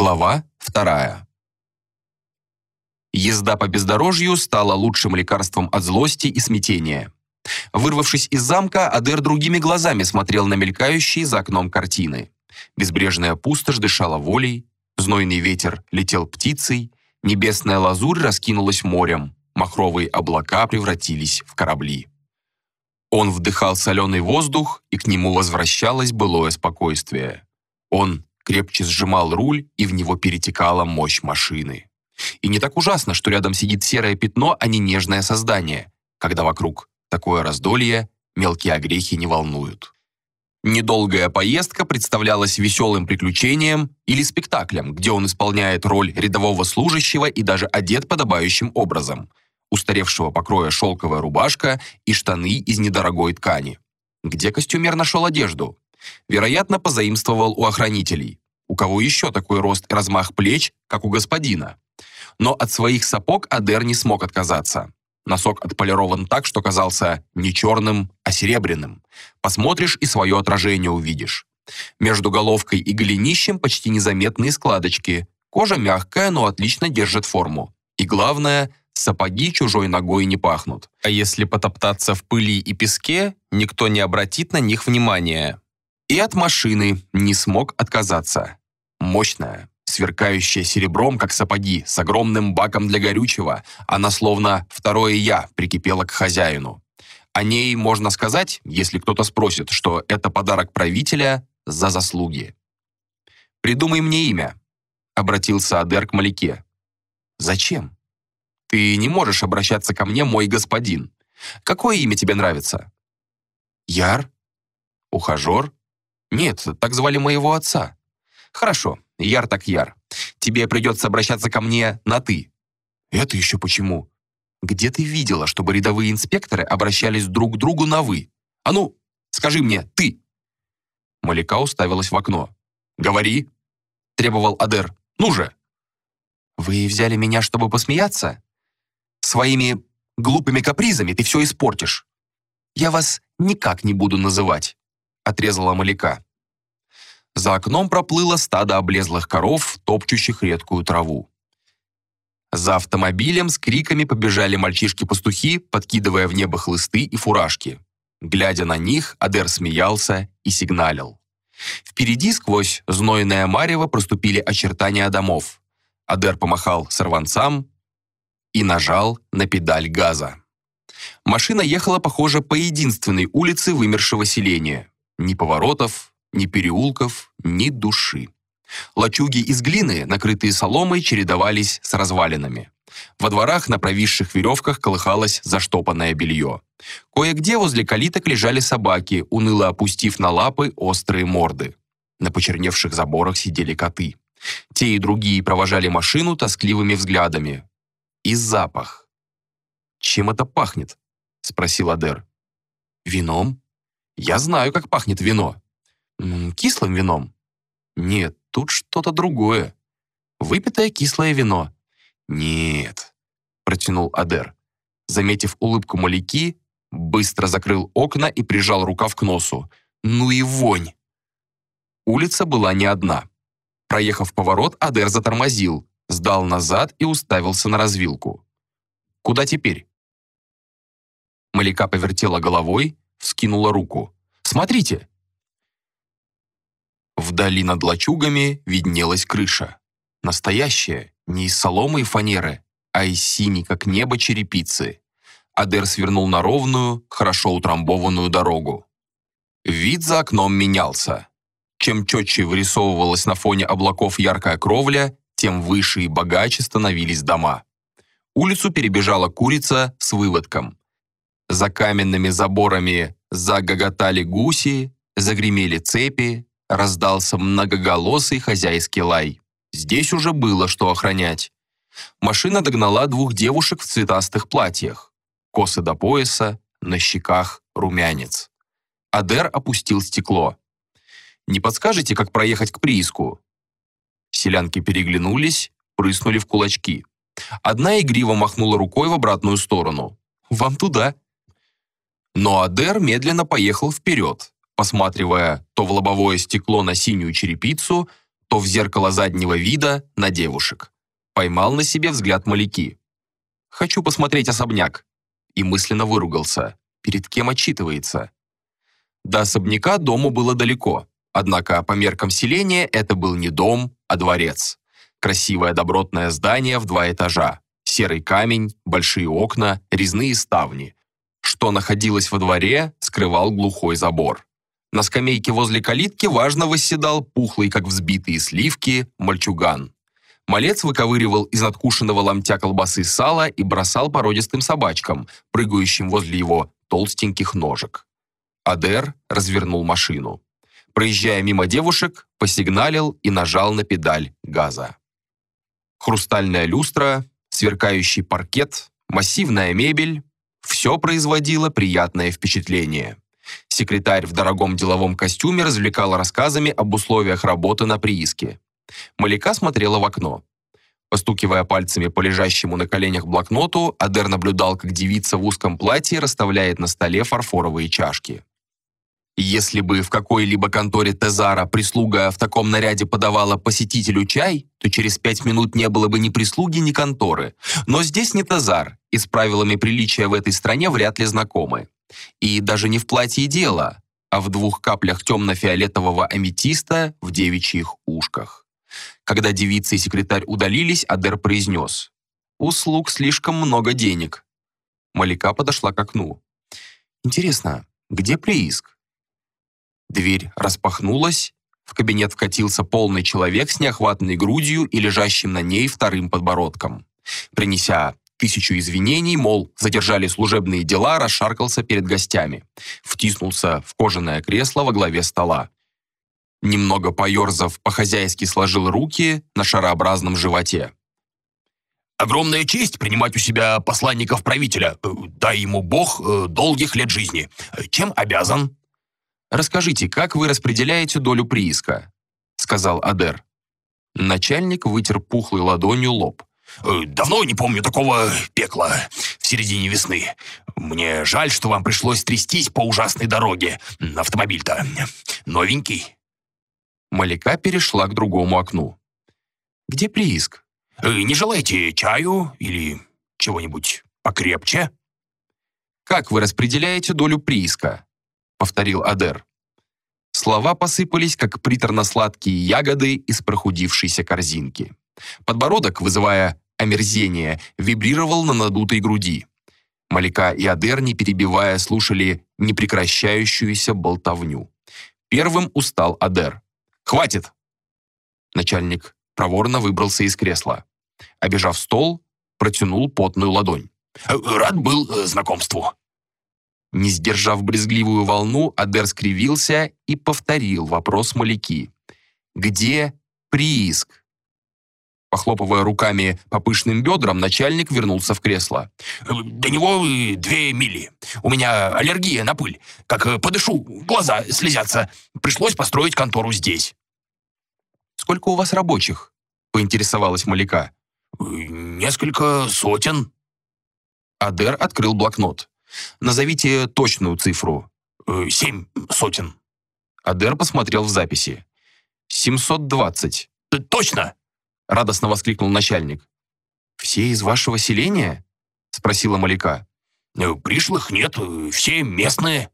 Глава вторая. Езда по бездорожью стала лучшим лекарством от злости и смятения. Вырвавшись из замка, Адер другими глазами смотрел на мелькающие за окном картины. Безбрежная пустошь дышала волей, знойный ветер летел птицей, небесная лазурь раскинулась морем, махровые облака превратились в корабли. Он вдыхал соленый воздух, и к нему возвращалось былое спокойствие. Он крепче сжимал руль, и в него перетекала мощь машины. И не так ужасно, что рядом сидит серое пятно, а не нежное создание, когда вокруг такое раздолье, мелкие огрехи не волнуют. Недолгая поездка представлялась веселым приключением или спектаклем, где он исполняет роль рядового служащего и даже одет подобающим образом. Устаревшего покроя шелковая рубашка и штаны из недорогой ткани. Где костюмер нашел одежду? Вероятно, позаимствовал у охранителей. У кого еще такой рост и размах плеч, как у господина? Но от своих сапог Адер не смог отказаться. Носок отполирован так, что казался не черным, а серебряным. Посмотришь и свое отражение увидишь. Между головкой и голенищем почти незаметные складочки. Кожа мягкая, но отлично держит форму. И главное, сапоги чужой ногой не пахнут. А если потоптаться в пыли и песке, никто не обратит на них внимания. И от машины не смог отказаться. Мощная, сверкающая серебром, как сапоги, с огромным баком для горючего, она словно второе «я» прикипела к хозяину. О ней можно сказать, если кто-то спросит, что это подарок правителя за заслуги. «Придумай мне имя», — обратился Адер к Маляке. «Зачем? Ты не можешь обращаться ко мне, мой господин. Какое имя тебе нравится?» «Яр? Ухажер? Нет, так звали моего отца. Хорошо, Яр так яр. Тебе придется обращаться ко мне на «ты». Это еще почему? Где ты видела, чтобы рядовые инспекторы обращались друг к другу на «вы»? А ну, скажи мне «ты». Маляка уставилась в окно. «Говори», — требовал Адер. «Ну же!» «Вы взяли меня, чтобы посмеяться? Своими глупыми капризами ты все испортишь. Я вас никак не буду называть», — отрезала Маляка. За окном проплыло стадо облезлых коров, топчущих редкую траву. За автомобилем с криками побежали мальчишки-пастухи, подкидывая в небо хлысты и фуражки. Глядя на них, Адер смеялся и сигналил. Впереди сквозь знойное марево проступили очертания домов. Адер помахал сорванцам и нажал на педаль газа. Машина ехала, похоже, по единственной улице вымершего селения. Ни поворотов, ни переулков, ни души. Лачуги из глины, накрытые соломой, чередовались с развалинами. Во дворах на провисших веревках колыхалось заштопанное белье. Кое-где возле калиток лежали собаки, уныло опустив на лапы острые морды. На почерневших заборах сидели коты. Те и другие провожали машину тоскливыми взглядами. И запах. «Чем это пахнет?» — спросил Адер. «Вином. Я знаю, как пахнет вино. Кислым вином? Нет, тут что-то другое. Выпитое кислое вино. Нет, протянул Адер. Заметив улыбку Маляки, быстро закрыл окна и прижал рукав к носу. Ну и вонь! Улица была не одна. Проехав поворот, Адер затормозил, сдал назад и уставился на развилку. «Куда теперь?» Маляка повертела головой, вскинула руку. «Смотрите, Вдали над лачугами виднелась крыша. Настоящая, не из соломы и фанеры, а из синей, как небо, черепицы. Адер свернул на ровную, хорошо утрамбованную дорогу. Вид за окном менялся. Чем четче вырисовывалась на фоне облаков яркая кровля, тем выше и богаче становились дома. Улицу перебежала курица с выводком. За каменными заборами загоготали гуси, загремели цепи, раздался многоголосый хозяйский лай. Здесь уже было что охранять. Машина догнала двух девушек в цветастых платьях. Косы до пояса, на щеках румянец. Адер опустил стекло. «Не подскажете, как проехать к прииску?» Селянки переглянулись, прыснули в кулачки. Одна игриво махнула рукой в обратную сторону. «Вам туда!» Но Адер медленно поехал вперед, посматривая то в лобовое стекло на синюю черепицу, то в зеркало заднего вида на девушек. Поймал на себе взгляд Маляки. «Хочу посмотреть особняк». И мысленно выругался. Перед кем отчитывается? До особняка дому было далеко. Однако по меркам селения это был не дом, а дворец. Красивое добротное здание в два этажа. Серый камень, большие окна, резные ставни. Что находилось во дворе, скрывал глухой забор. На скамейке возле калитки важно восседал пухлый, как взбитые сливки, мальчуган. Малец выковыривал из надкушенного ломтя колбасы сала и бросал породистым собачкам, прыгающим возле его толстеньких ножек. Адер развернул машину. Проезжая мимо девушек, посигналил и нажал на педаль газа. Хрустальная люстра, сверкающий паркет, массивная мебель – все производило приятное впечатление. Секретарь в дорогом деловом костюме развлекал рассказами об условиях работы на прииске. Маляка смотрела в окно. Постукивая пальцами по лежащему на коленях блокноту, Адер наблюдал, как девица в узком платье расставляет на столе фарфоровые чашки. Если бы в какой-либо конторе Тезара прислуга в таком наряде подавала посетителю чай, то через пять минут не было бы ни прислуги, ни конторы. Но здесь не Тезар, и с правилами приличия в этой стране вряд ли знакомы. И даже не в платье дело, а в двух каплях темно-фиолетового аметиста в девичьих ушках. Когда девица и секретарь удалились, Адер произнес «Услуг слишком много денег». Малика подошла к окну. «Интересно, где прииск?» Дверь распахнулась, в кабинет вкатился полный человек с неохватной грудью и лежащим на ней вторым подбородком. Принеся тысячу извинений, мол, задержали служебные дела, расшаркался перед гостями. Втиснулся в кожаное кресло во главе стола. Немного поерзав, по-хозяйски сложил руки на шарообразном животе. «Огромная честь принимать у себя посланников правителя. Дай ему Бог э, долгих лет жизни. Чем обязан?» «Расскажите, как вы распределяете долю прииска?» — сказал Адер. Начальник вытер пухлой ладонью лоб. Э, «Давно не помню такого пекла в середине весны. Мне жаль, что вам пришлось трястись по ужасной дороге. Автомобиль-то новенький». Маляка перешла к другому окну. «Где прииск?» э, «Не желаете чаю или чего-нибудь покрепче?» «Как вы распределяете долю прииска?» — повторил Адер. Слова посыпались, как приторно-сладкие ягоды из прохудившейся корзинки. Подбородок, вызывая омерзение, вибрировал на надутой груди. Малика и Адер, не перебивая, слушали непрекращающуюся болтовню. Первым устал Адер. «Хватит!» Начальник проворно выбрался из кресла. Обежав стол, протянул потную ладонь. «Рад был э, знакомству». Не сдержав брезгливую волну, Адер скривился и повторил вопрос Маляки. «Где прииск?» Похлопывая руками по пышным бедрам, начальник вернулся в кресло. «До него две мили. У меня аллергия на пыль. Как подышу, глаза слезятся. Пришлось построить контору здесь». «Сколько у вас рабочих?» — поинтересовалась Маляка. «Несколько сотен». Адер открыл блокнот. «Назовите точную цифру». «Семь сотен». Адер посмотрел в записи. «Семьсот двадцать». «Точно!» радостно воскликнул начальник. «Все из вашего селения?» — спросила Маляка. «Э, «Пришлых нет, все местные».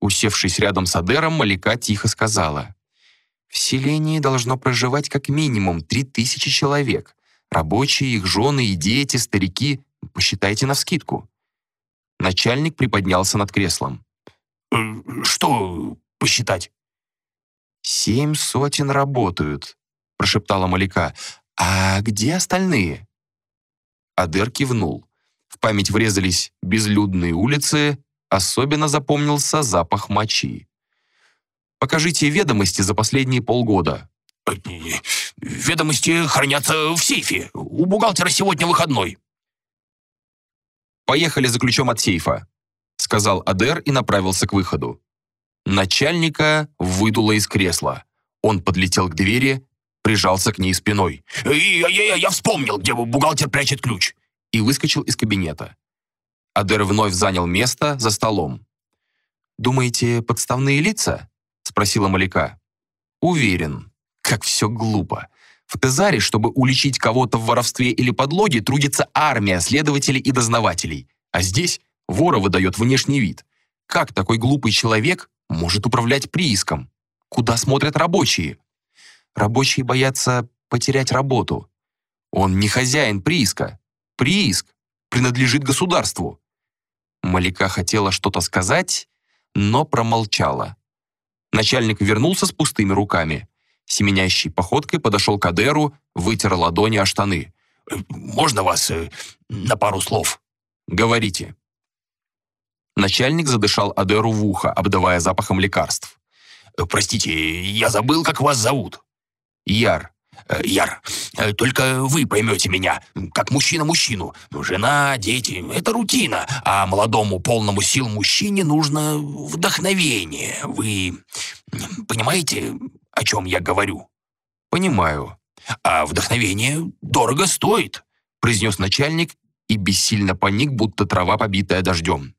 Усевшись рядом с Адером, Маляка тихо сказала. «В селении должно проживать как минимум три тысячи человек. Рабочие, их жены и дети, старики. Посчитайте навскидку». Начальник приподнялся над креслом. «Э, «Что посчитать?» «Семь сотен работают», — прошептала Маляка. «А где остальные?» Адер кивнул. В память врезались безлюдные улицы, особенно запомнился запах мочи. «Покажите ведомости за последние полгода». «Ведомости хранятся в сейфе. У бухгалтера сегодня выходной». «Поехали за ключом от сейфа», — сказал Адер и направился к выходу. Начальника выдуло из кресла. Он подлетел к двери, прижался к ней спиной. «Я, я, я вспомнил, где бухгалтер прячет ключ!» И выскочил из кабинета. Адер вновь занял место за столом. «Думаете, подставные лица?» — спросила Маляка. «Уверен. Как все глупо. В Тезаре, чтобы уличить кого-то в воровстве или подлоге, трудится армия следователей и дознавателей. А здесь вора выдает внешний вид. Как такой глупый человек может управлять прииском? Куда смотрят рабочие? Рабочие боятся потерять работу. Он не хозяин прииска. Прииск принадлежит государству. Малика хотела что-то сказать, но промолчала. Начальник вернулся с пустыми руками. Семенящей походкой подошел к Адеру, вытер ладони о штаны. «Можно вас э, на пару слов?» «Говорите». Начальник задышал Адеру в ухо, обдавая запахом лекарств. «Простите, я забыл, как вас зовут». «Яр». Э, «Яр, э, только вы поймете меня, как мужчина мужчину. Жена, дети — это рутина, а молодому полному сил мужчине нужно вдохновение. Вы понимаете, о чем я говорю?» «Понимаю». «А вдохновение дорого стоит», — произнес начальник и бессильно паник, будто трава, побитая дождем.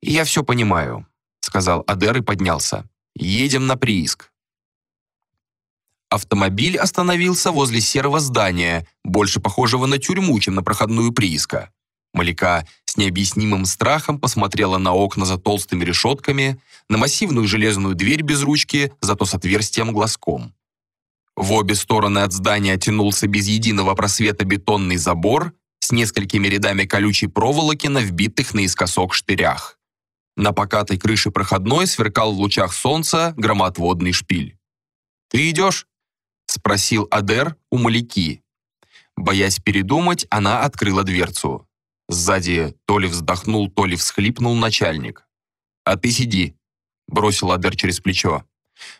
«Я все понимаю», — сказал Адер и поднялся. «Едем на прииск». Автомобиль остановился возле серого здания, больше похожего на тюрьму, чем на проходную прииска. Маляка с необъяснимым страхом посмотрела на окна за толстыми решетками, на массивную железную дверь без ручки, зато с отверстием глазком. В обе стороны от здания тянулся без единого просвета бетонный забор с несколькими рядами колючей проволоки на вбитых наискосок штырях. На покатой крыше проходной сверкал в лучах солнца громоотводный шпиль. «Ты идешь?» — спросил Адер у Маляки. Боясь передумать, она открыла дверцу. Сзади то ли вздохнул, то ли всхлипнул начальник. «А ты сиди», — бросил Адер через плечо.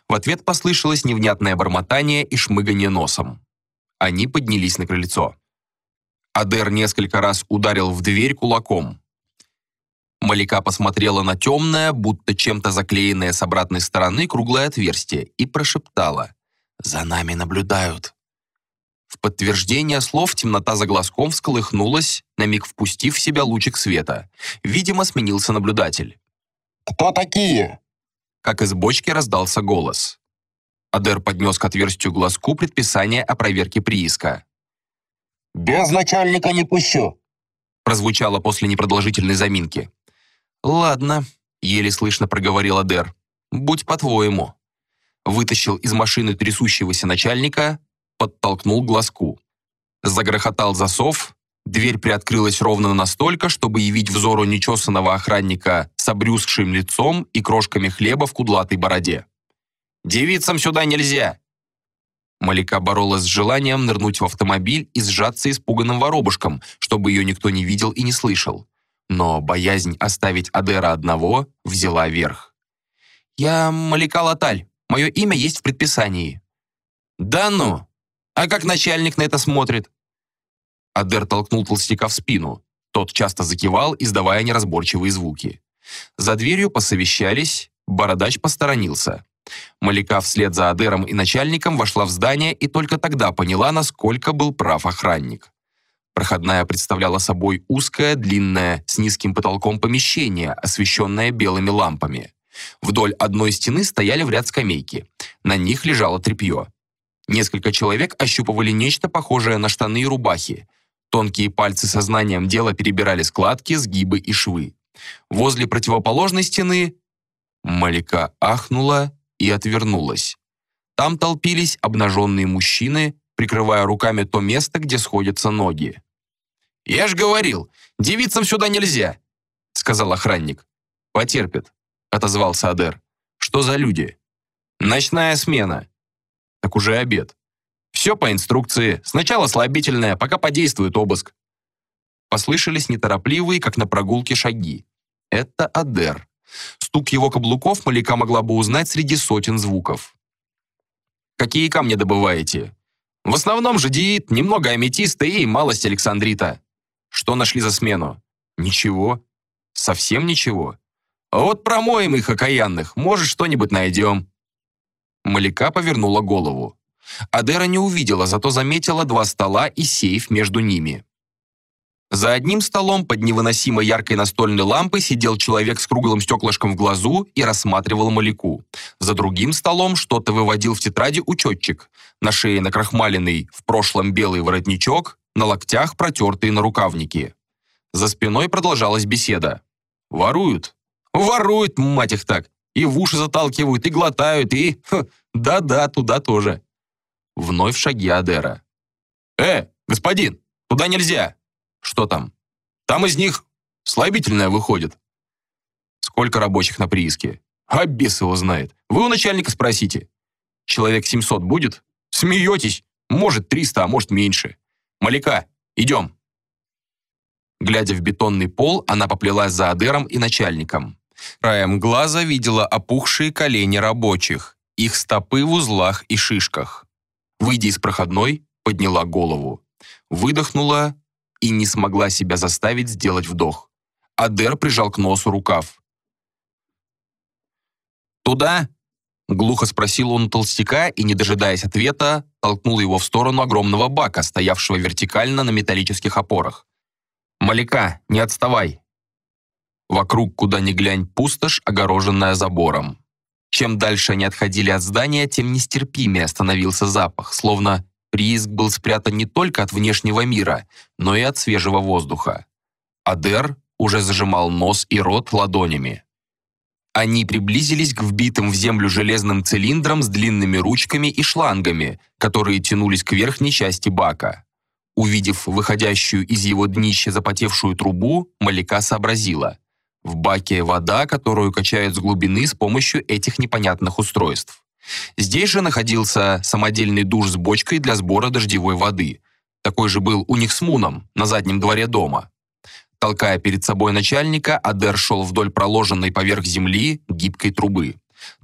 В ответ послышалось невнятное бормотание и шмыганье носом. Они поднялись на крыльцо. Адер несколько раз ударил в дверь кулаком. Малика посмотрела на темное, будто чем-то заклеенное с обратной стороны круглое отверстие и прошептала «За нами наблюдают». В подтверждение слов темнота за глазком всколыхнулась, на миг впустив в себя лучик света. Видимо, сменился наблюдатель. «Кто такие?» Как из бочки раздался голос. Адер поднес к отверстию глазку предписание о проверке прииска. «Без начальника не пущу», прозвучало после непродолжительной заминки. «Ладно», — еле слышно проговорил Адер. «Будь по-твоему». Вытащил из машины трясущегося начальника, подтолкнул глазку. Загрохотал засов, дверь приоткрылась ровно настолько, чтобы явить взору нечесанного охранника с обрюзгшим лицом и крошками хлеба в кудлатой бороде. «Девицам сюда нельзя!» Малика боролась с желанием нырнуть в автомобиль и сжаться испуганным воробушком, чтобы ее никто не видел и не слышал. Но боязнь оставить Адера одного взяла верх. «Я Малика Латаль. Мое имя есть в предписании». «Да ну! А как начальник на это смотрит?» Адер толкнул толстяка в спину. Тот часто закивал, издавая неразборчивые звуки. За дверью посовещались, бородач посторонился. Малика вслед за Адером и начальником вошла в здание и только тогда поняла, насколько был прав охранник. Проходная представляла собой узкое, длинное, с низким потолком помещение, освещенное белыми лампами. Вдоль одной стены стояли в ряд скамейки. На них лежало тряпье. Несколько человек ощупывали нечто похожее на штаны и рубахи. Тонкие пальцы сознанием дела перебирали складки, сгибы и швы. Возле противоположной стены Малика ахнула и отвернулась. Там толпились обнаженные мужчины, прикрывая руками то место, где сходятся ноги. «Я ж говорил, девицам сюда нельзя», — сказал охранник. «Потерпит», — отозвался Адер. «Что за люди?» «Ночная смена». «Так уже обед». «Все по инструкции. Сначала слабительное, пока подействует обыск». Послышались неторопливые, как на прогулке, шаги. Это Адер. Стук его каблуков Малика могла бы узнать среди сотен звуков. «Какие камни добываете?» «В основном жадеит, немного аметиста и малость александрита». «Что нашли за смену?» «Ничего. Совсем ничего. А вот промоем их окаянных, может, что-нибудь найдем». Малика повернула голову. Адера не увидела, зато заметила два стола и сейф между ними. За одним столом под невыносимо яркой настольной лампой сидел человек с круглым стеклышком в глазу и рассматривал Маляку. За другим столом что-то выводил в тетради учетчик. На шее накрахмаленный, в прошлом белый воротничок, на локтях протертые нарукавники. За спиной продолжалась беседа. «Воруют?» «Воруют, мать их так! И в уши заталкивают, и глотают, и... Да-да, туда тоже!» Вновь шаги Адера. «Э, господин, туда нельзя!» Что там? Там из них слабительное выходит. Сколько рабочих на прииске? А бес его знает. Вы у начальника спросите. Человек 700 будет? Смеетесь? Может 300, а может меньше. Маляка, идем. Глядя в бетонный пол, она поплелась за Адером и начальником. Краем глаза видела опухшие колени рабочих, их стопы в узлах и шишках. Выйдя из проходной, подняла голову. Выдохнула и не смогла себя заставить сделать вдох. Адер прижал к носу рукав. «Туда?» — глухо спросил он толстяка и, не дожидаясь ответа, толкнул его в сторону огромного бака, стоявшего вертикально на металлических опорах. «Маляка, не отставай!» Вокруг, куда ни глянь, пустошь, огороженная забором. Чем дальше они отходили от здания, тем нестерпимее становился запах, словно Прииск был спрятан не только от внешнего мира, но и от свежего воздуха. Адер уже зажимал нос и рот ладонями. Они приблизились к вбитым в землю железным цилиндрам с длинными ручками и шлангами, которые тянулись к верхней части бака. Увидев выходящую из его днища запотевшую трубу, Маляка сообразила. В баке вода, которую качают с глубины с помощью этих непонятных устройств. Здесь же находился самодельный душ с бочкой для сбора дождевой воды. Такой же был у них с Муном на заднем дворе дома. Толкая перед собой начальника, Адер шел вдоль проложенной поверх земли гибкой трубы.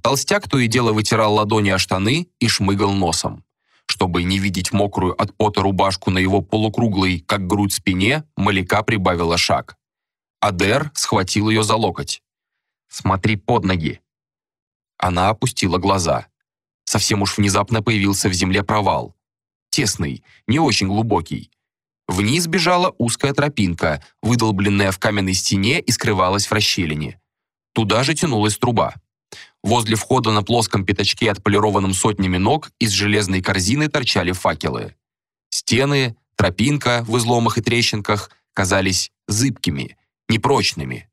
Толстяк то и дело вытирал ладони о штаны и шмыгал носом. Чтобы не видеть мокрую от пота рубашку на его полукруглой, как грудь спине, Маляка прибавила шаг. Адер схватил ее за локоть. «Смотри под ноги», она опустила глаза. Совсем уж внезапно появился в земле провал. Тесный, не очень глубокий. Вниз бежала узкая тропинка, выдолбленная в каменной стене и скрывалась в расщелине. Туда же тянулась труба. Возле входа на плоском пятачке, отполированном сотнями ног, из железной корзины торчали факелы. Стены, тропинка в изломах и трещинках казались зыбкими, непрочными.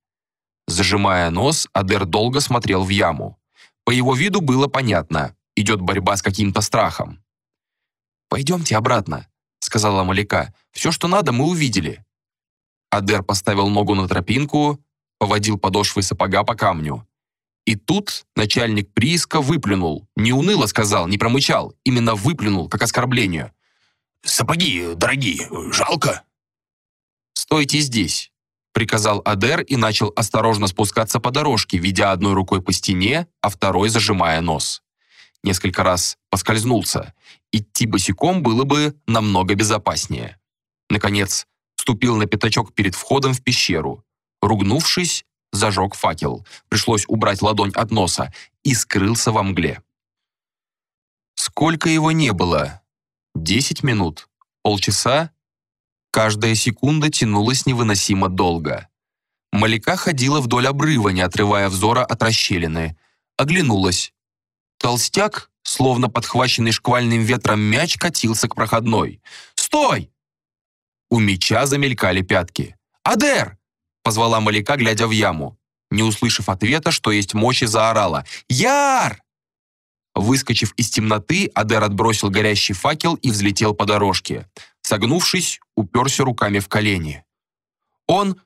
Зажимая нос, Адер долго смотрел в яму. По его виду было понятно, идет борьба с каким-то страхом. «Пойдемте обратно», — сказала Маляка. «Все, что надо, мы увидели». Адер поставил ногу на тропинку, поводил подошвой сапога по камню. И тут начальник прииска выплюнул. Не уныло сказал, не промычал, именно выплюнул, как оскорбление. «Сапоги дорогие, жалко». «Стойте здесь», приказал Адер и начал осторожно спускаться по дорожке, ведя одной рукой по стене, а второй зажимая нос. Несколько раз поскользнулся. Идти босиком было бы намного безопаснее. Наконец, ступил на пятачок перед входом в пещеру. Ругнувшись, зажег факел. Пришлось убрать ладонь от носа и скрылся во мгле. Сколько его не было? Десять минут? Полчаса? Каждая секунда тянулась невыносимо долго. Маляка ходила вдоль обрыва, не отрывая взора от расщелины. Оглянулась. Толстяк, словно подхваченный шквальным ветром мяч, катился к проходной. «Стой!» У меча замелькали пятки. «Адер!» — позвала Маляка, глядя в яму. Не услышав ответа, что есть мочи, заорала. «Яр!» Выскочив из темноты, Адер отбросил горящий факел и взлетел по дорожке. Согнувшись, уперся руками в колени. Он...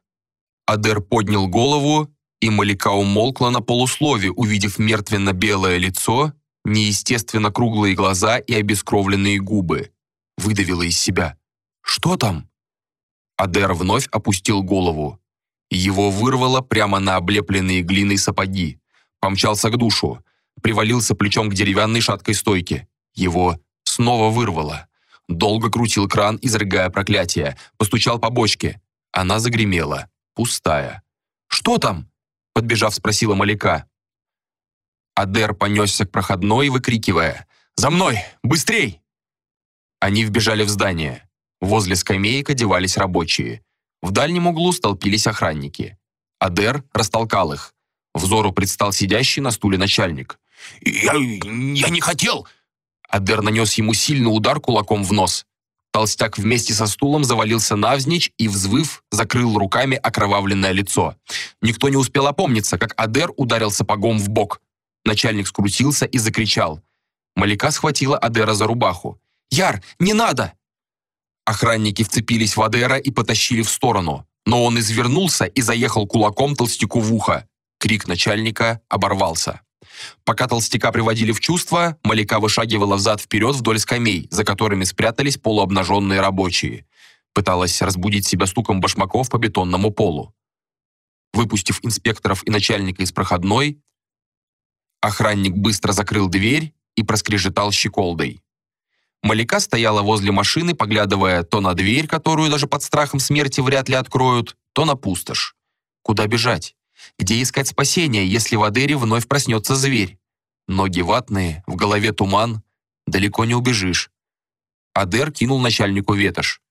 Адер поднял голову, и Малика умолкла на полуслове, увидев мертвенно-белое лицо, неестественно круглые глаза и обескровленные губы. Выдавила из себя. «Что там?» Адер вновь опустил голову. Его вырвало прямо на облепленные глиной сапоги. Помчался к душу. Привалился плечом к деревянной шаткой стойке. Его снова вырвало. Долго крутил кран, изрыгая проклятие. Постучал по бочке. Она загремела. Пустая. «Что там?» Подбежав, спросила Маляка. Адер понесся к проходной, выкрикивая. «За мной! Быстрей!» Они вбежали в здание. Возле скамеек одевались рабочие. В дальнем углу столпились охранники. Адер растолкал их. Взору предстал сидящий на стуле начальник. «Я, я не хотел!» Адер нанес ему сильный удар кулаком в нос. Толстяк вместе со стулом завалился навзничь и, взвыв, закрыл руками окровавленное лицо. Никто не успел опомниться, как Адер ударил сапогом в бок. Начальник скрутился и закричал. Малика схватила Адера за рубаху. «Яр, не надо!» Охранники вцепились в Адера и потащили в сторону, но он извернулся и заехал кулаком толстяку в ухо. Крик начальника оборвался. Пока толстяка приводили в чувство, Малика вышагивала взад-вперед вдоль скамей, за которыми спрятались полуобнаженные рабочие. Пыталась разбудить себя стуком башмаков по бетонному полу. Выпустив инспекторов и начальника из проходной, охранник быстро закрыл дверь и проскрежетал щеколдой. Малика стояла возле машины, поглядывая то на дверь, которую даже под страхом смерти вряд ли откроют, то на пустошь. Куда бежать? Где искать спасения, если в Адере вновь проснется зверь? Ноги ватные, в голове туман. Далеко не убежишь. Адер кинул начальнику ветошь.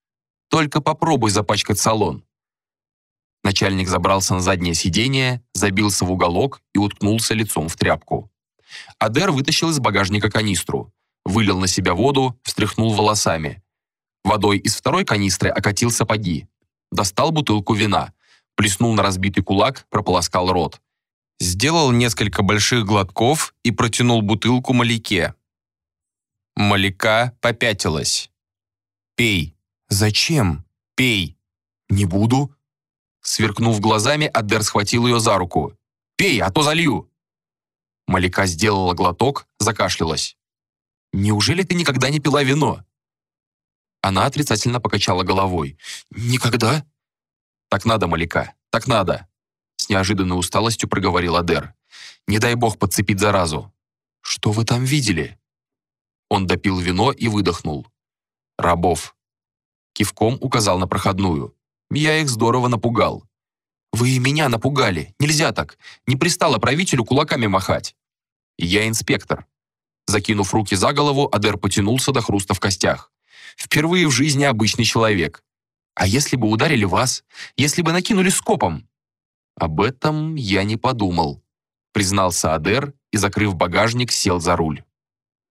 «Только попробуй запачкать салон». Начальник забрался на заднее сиденье, забился в уголок и уткнулся лицом в тряпку. Адер вытащил из багажника канистру, вылил на себя воду, встряхнул волосами. Водой из второй канистры окатил сапоги. Достал бутылку вина, плеснул на разбитый кулак, прополоскал рот. Сделал несколько больших глотков и протянул бутылку Маляке. Маляка попятилась. «Пей». «Зачем?» «Пей». «Не буду». Сверкнув глазами, Адер схватил ее за руку. «Пей, а то залью!» Маляка сделала глоток, закашлялась. «Неужели ты никогда не пила вино?» Она отрицательно покачала головой. «Никогда?» «Так надо, Маляка, так надо!» С неожиданной усталостью проговорил Адер. «Не дай бог подцепить заразу!» «Что вы там видели?» Он допил вино и выдохнул. «Рабов!» Кивком указал на проходную. «Я их здорово напугал». «Вы и меня напугали. Нельзя так. Не пристало правителю кулаками махать». «Я инспектор». Закинув руки за голову, Адер потянулся до хруста в костях. «Впервые в жизни обычный человек. А если бы ударили вас? Если бы накинули скопом?» «Об этом я не подумал», признался Адер и, закрыв багажник, сел за руль.